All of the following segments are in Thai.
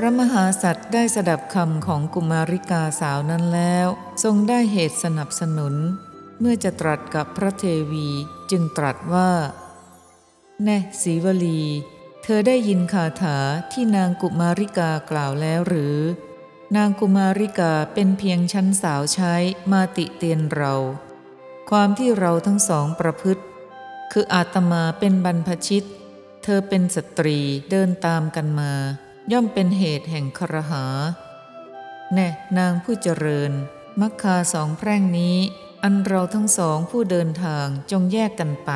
พระมหาสัตว์ได้สดับคำของกุมาริกาสาวนั้นแล้ว ทรงได้เหตุสนับสนุน เมื่อจะตรัสกับพระเทวีจึงตรัสว่า แน่สีวลี เธอได้ยินคาถาที่นางกุมาริกากล่าวแล้วหรือ นางกุมาริกาเป็นเพียงชั้นสาวใช้มาติเตียนเรา ความที่เราทั้งสองประพฤติ คืออาตมาเป็นบรรพชิต เธอเป็นสตรีเดินตามกันมา ย่อมเป็นเหตุแห่งครหา แน่นางผู้เจริญ มักคาสองแพร่งนี้ อันเราทั้งสองผู้เดินทางจงแยกกันไป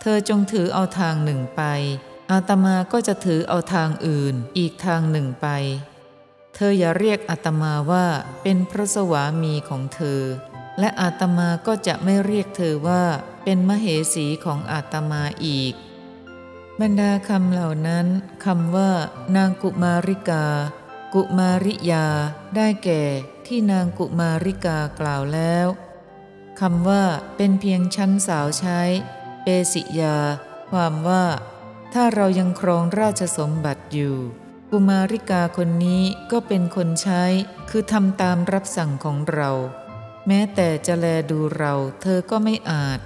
เธอจงถือเอาทางหนึ่งไป อาตมาก็จะถือเอาทางอื่นอีกทางหนึ่งไป เธออย่าเรียกอาตมาว่าเป็นพระสวามีของเธอ และอาตมาก็จะไม่เรียกเธอว่าเป็นมเหสีของอาตมาอีก บรรดาคำเหล่านั้นคำว่า นางกุมาริกา กุมาริยา ได้แก่ที่นางกุมาริกากล่าวแล้วคำว่า เป็นเพียงชั้นสาวใช้ เปสิยา ความว่า ถ้าเรายังครองราชสมบัติอยู่ กุมาริกาคนนี้ก็เป็นคนใช้ คือทำตามรับสั่งของเรา แม้แต่จะแลดูเรา เธอก็ไม่อาจ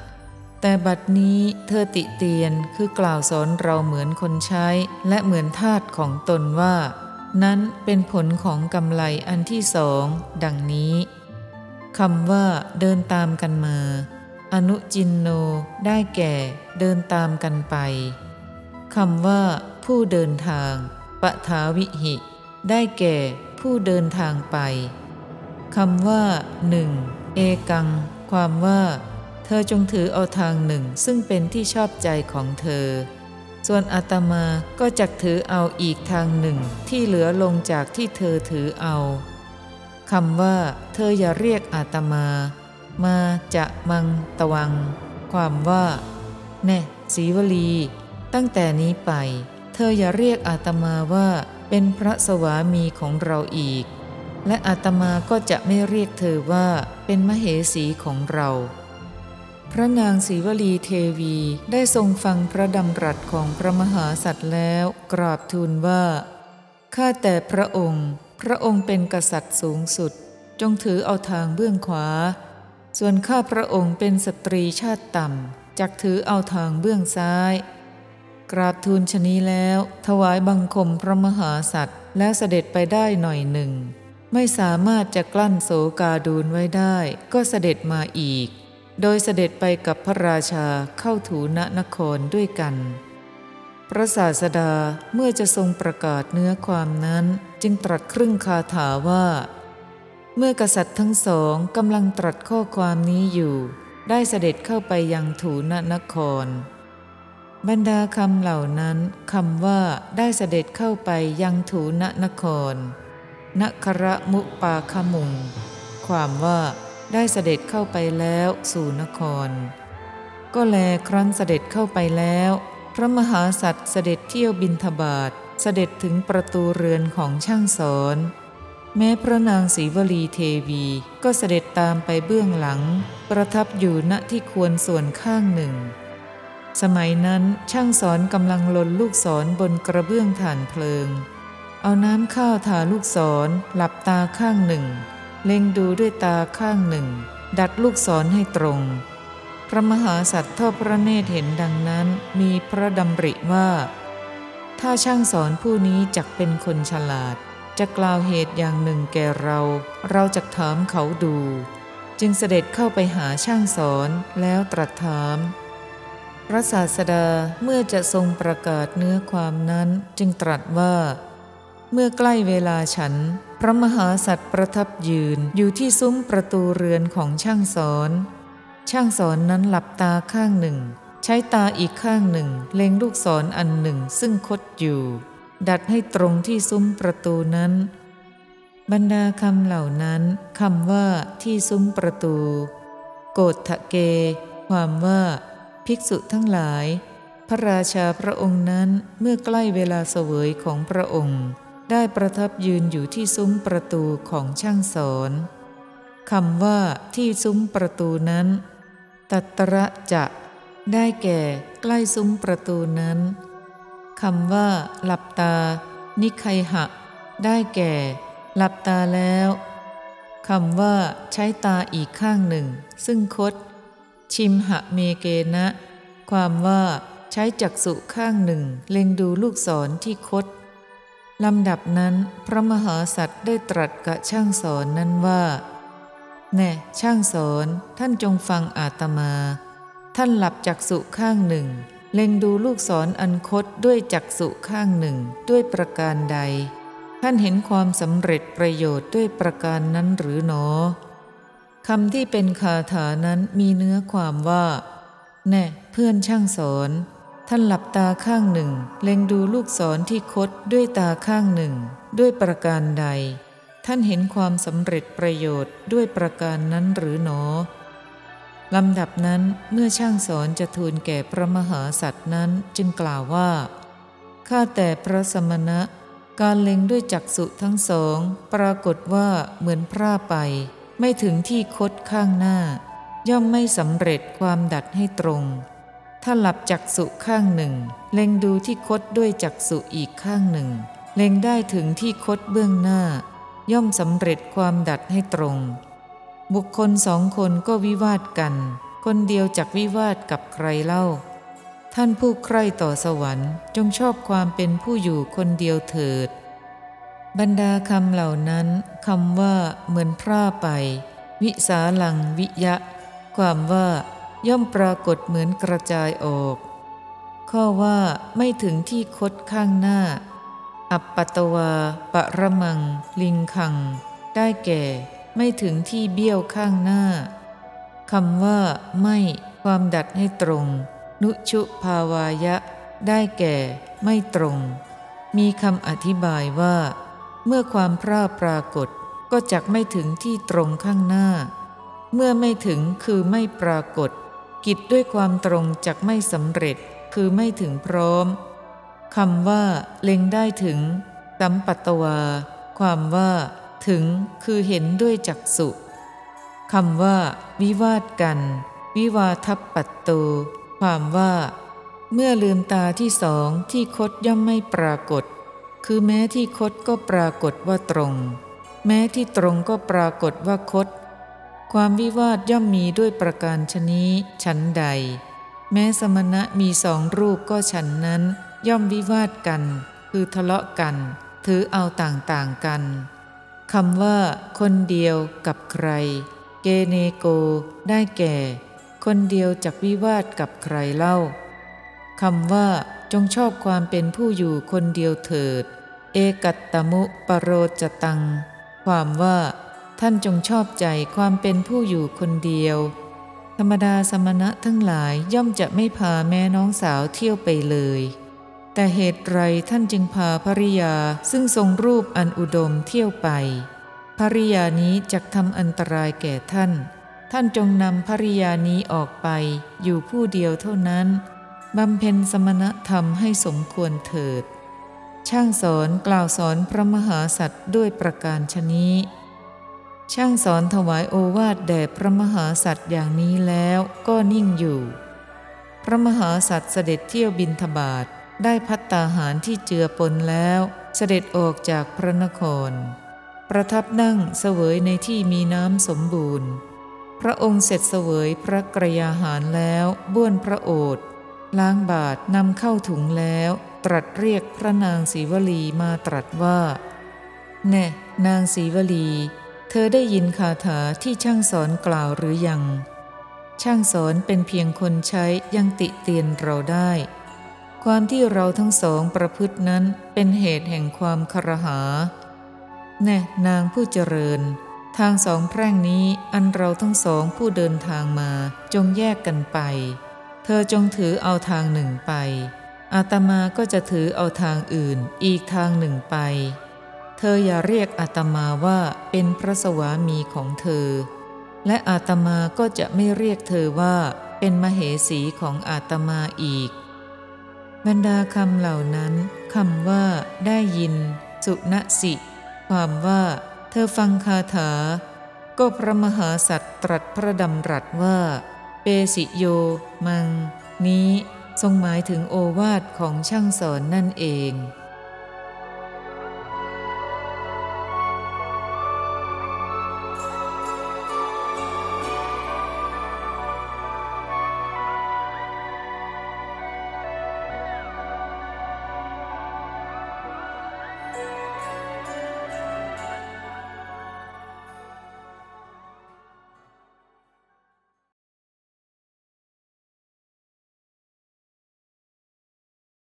แต่บัดนี้เธอติเตียนคือกล่าวสอนเราเหมือนคนใช้ และเหมือนทาสของตนว่า นั้นเป็นผลของกำไรอันที่สอง ดังนี้คำว่า เดินตามกันมา อนุจินโน ได้แก่ เดินตามกันไปคำว่า ผู้เดินทางปะทาวิหิ ได้แก่ผู้เดินทางไปคำว่าหนึ่งเอกัง ความว่า เธอจงถือเอาทางหนึ่งซึ่งเป็นที่ชอบใจของเธอ ส่วนอาตมาก็จักถือเอาอีกทางหนึ่งที่เหลือลงจากที่เธอถือเอาคำว่า เธออย่าเรียกอาตมา มาจะมังตวัง ความว่า แน่สีวลี ตั้งแต่นี้ไป เธออย่าเรียกอาตมาว่าเป็นพระสวามีของเราอีก และอาตมาก็จะไม่เรียกเธอว่าเป็นมเหสีของเรา พระนางศรีวลีเทวีได้ทรงฟังพระดำรัสของพระมหาสัตว์แล้ว กราบทูลว่า ข้าแต่พระองค์ พระองค์เป็นกษัตริย์สูงสุด จงถือเอาทางเบื้องขวา ส่วนข้าพระองค์เป็นสตรีชาติต่ำจักถือเอาทางเบื้องซ้าย กราบทูลชนี้แล้ว ถวายบังคมพระมหาสัตว์แล้วเสด็จไปได้หน่อยหนึ่ง ไม่สามารถจะกลั้นโศกาดูนไว้ได้ ก็เสด็จมาอีก โดยเสด็จไปกับพระราชาเข้าถูณนครด้วยกัน พระศาสดาเมื่อจะทรงประกาศเนื้อความนั้นจึงตรัสครึ่งคาถาว่า เมื่อกษัตริย์ทั้งสองกำลังตรัสข้อความนี้อยู่ ได้เสด็จเข้าไปยังถูณนคร บรรดาคำเหล่านั้นคำว่าได้เสด็จเข้าไปยังถูณนครนคระมุปาคมุง ความว่า ได้เสด็จเข้าไปแล้วสู่นคร ก็แลครั้นเสด็จเข้าไปแล้ว พระมหาสัตว์เสด็จเที่ยวบินทบาทเสด็จถึงประตูเรือนของช่างสอน แม้พระนางศรีวลีเทวีก็เสด็จตามไปเบื้องหลัง ประทับอยู่ณที่ควรส่วนข้างหนึ่ง สมัยนั้นช่างสอนกำลังลนลูกศรบนกระเบื้องฐานเพลิง เอาน้ำข้าวทาลูกศรหลับตาข้างหนึ่ง เล็งดูด้วยตาข้างหนึ่ง ดัดลูกศรให้ตรง พระมหาสัตว์ทอดพระเนตรเห็นดังนั้นมีพระดำริว่า ถ้าช่างสอนผู้นี้จักเป็นคนฉลาด จะกล่าวเหตุอย่างหนึ่งแก่เรา เราจะถามเขาดู จึงเสด็จเข้าไปหาช่างสอนแล้วตรัสถามพระศาสดาเมื่อจะทรงประกาศเนื้อความนั้นจึงตรัสว่า เมื่อใกล้เวลาฉัน พระมหาสัตว์ประทับยืนอยู่ที่ซุ้มประตูเรือนของช่างสอน ช่างสอนนั้นหลับตาข้างหนึ่ง ใช้ตาอีกข้างหนึ่ง เล็งลูกศรออันหนึ่งซึ่งคดอยู่ ดัดให้ตรงที่ซุ้มประตูนั้น บรรดาคำเหล่านั้นคำว่าที่ซุ้มประตู โกฏทะเก ความว่า ภิกษุทั้งหลาย พระราชาพระองค์นั้นเมื่อใกล้เวลาเสวยของพระองค์ ได้ประทับยืนอยู่ที่ซุ้มประตูของช่างสอนคำว่าที่ซุ้มประตูนั้น ตัตระจะได้แก่ใกล้ซุ้มประตูนั้นคำว่า หลับตา นิไคหะ ได้แก่ หลับตาแล้วคำว่า ใช้ตาอีกข้างหนึ่ง ซึ่งคด ชิมหะเมเกนะ ความว่า ใช้จักษุข้างหนึ่ง เล็งดูลูกศรที่คด ลำดับนั้นพระมหาสัตว์ได้ตรัสกับช่างสอนนั้นว่า แน่ช่างสอนท่านจงฟังอาตมา ท่านหลับจักษุข้างหนึ่ง เล็งดูลูกศรออันคดด้วยจักษุข้างหนึ่งด้วยประการใด ท่านเห็นความสำเร็จประโยชน์ด้วยประการนั้นหรือหนอคำที่เป็นคาถานั้นมีเนื้อความว่า แน่เพื่อนช่างสอน ท่านหลับตาข้างหนึ่ง เล็งดูลูกศรที่คดด้วยตาข้างหนึ่ง ด้วยประการใด ท่านเห็นความสำเร็จประโยชน์ด้วยประการนั้นหรือหนอลำดับนั้นเมื่อช่างสอนจะทูลแก่พระมหาสัตว์นั้นจึงกล่าวว่าข้าแต่พระสมณะ การเล็งด้วยจักษุทั้งสอง ปรากฏว่าเหมือนพร่าไป ไม่ถึงที่คดข้างหน้า ย่อมไม่สำเร็จความดัดให้ตรง ถ้าหลับจักษุข้างหนึ่ง เล็งดูที่คดด้วยจักษุอีกข้างหนึ่ง เล็งได้ถึงที่คดเบื้องหน้า ย่อมสำเร็จความดัดให้ตรง บุคคลสองคนก็วิวาทกัน คนเดียวจักวิวาทกับใครเล่า ท่านผู้ใคร่ต่อสวรรค์ จงชอบความเป็นผู้อยู่คนเดียวเถิด บรรดาคำเหล่านั้นคำว่าเหมือนพร่าไป วิสาลังวิยะ ความว่า ย่อมปรากฏเหมือนกระจายออก ข้อว่าไม่ถึงที่คดข้างหน้า อัปปตวาปะระมัง ลิงคัง ได้แก่ ไม่ถึงที่เบี้ยวข้างหน้าคำว่า ไม่ความดัดให้ตรง นุชุภาวายะ ได้แก่ ไม่ตรง มีคำอธิบายว่า เมื่อความพร่าปรากฏก็จักไม่ถึงที่ตรงข้างหน้า เมื่อไม่ถึงคือไม่ปรากฏ กิจด้วยความตรงจักไม่สำเร็จคือไม่ถึงพร้อมคำว่า เล็งได้ถึงสัมปัตวา ความว่า ถึงคือเห็นด้วยจักสุคำว่า วิวาทกัน วิวาทับปัตโต ความว่า เมื่อลืมตาที่สองที่คดย่อมไม่ปรากฏ คือแม้ที่คดก็ปรากฏว่าตรง แม้ที่ตรงก็ปรากฏว่าคด ความวิวาทย่อมมีด้วยประการชนี้ฉันใด แม้สมณะมีสองรูปก็ฉันนั้น ย่อมวิวาทกัน คือทะเลาะกัน ถือเอาต่างๆกันคำว่า คนเดียวกับใคร เกเนโก ได้แก่ คนเดียวจักวิวาทกับใครเล่าคำว่า จงชอบความเป็นผู้อยู่คนเดียวเถิด เอกัตตมุปโรจตัง ความว่า ท่านจงชอบใจความเป็นผู้อยู่คนเดียว ธรรมดาสมณะทั้งหลายย่อมจะไม่พาแม่น้องสาวเที่ยวไปเลย แต่เหตุไรท่านจึงพาภริยาซึ่งทรงรูปอันอุดมเที่ยวไปภริยานี้จะทำอันตรายแก่ท่าน ท่านจงนำภริยานี้ออกไปอยู่ผู้เดียวเท่านั้นบำเพ็ญสมณธรรมให้สมควรเถิด ช่างสอนกล่าวสอนพระมหาสัตว์ด้วยประการชนี้ ช่างสอนถวายโอวาทแด่พระมหาสัตว์อย่างนี้แล้วก็นิ่งอยู่ พระมหาสัตว์เสด็จเที่ยวบินทบาทได้พัตตาหารที่เจือปนแล้วเสด็จออกจากพระนคร ประทับนั่งเสวยในที่มีน้ำสมบูรณ์ พระองค์เสร็จเสวยพระกรยาหารแล้วบ้วนพระโอษฐ์ล้างบาทนำเข้าถุงแล้ว ตรัสเรียกพระนางศรีวลีมาตรัสว่า แน่ นางศรีวลี เธอได้ยินคาถาที่ช่างสอนกล่าวหรือยัง ช่างสอนเป็นเพียงคนใช้ยังติเตียนเราได้ ความที่เราทั้งสองประพฤตินั้นเป็นเหตุแห่งความครหา แน่นางผู้เจริญ ทางสองแพร่งนี้อันเราทั้งสองผู้เดินทางมาจงแยกกันไป เธอจงถือเอาทางหนึ่งไปอาตมาก็จะถือเอาทางอื่นอีกทางหนึ่งไป เธออย่าเรียกอาตมาว่าเป็นพระสวามีของเธอ และอาตมาก็จะไม่เรียกเธอว่าเป็นมเหสีของอาตมาอีก บรรดาคำเหล่านั้นคำว่า ได้ยิน สุณสิ ความว่า เธอฟังคาถา ก็พระมหาสัตว์ตรัสพระดำรัสว่า เปสิโย มัง นี้ ทรงหมายถึงโอวาทของช่างสอนนั่นเอง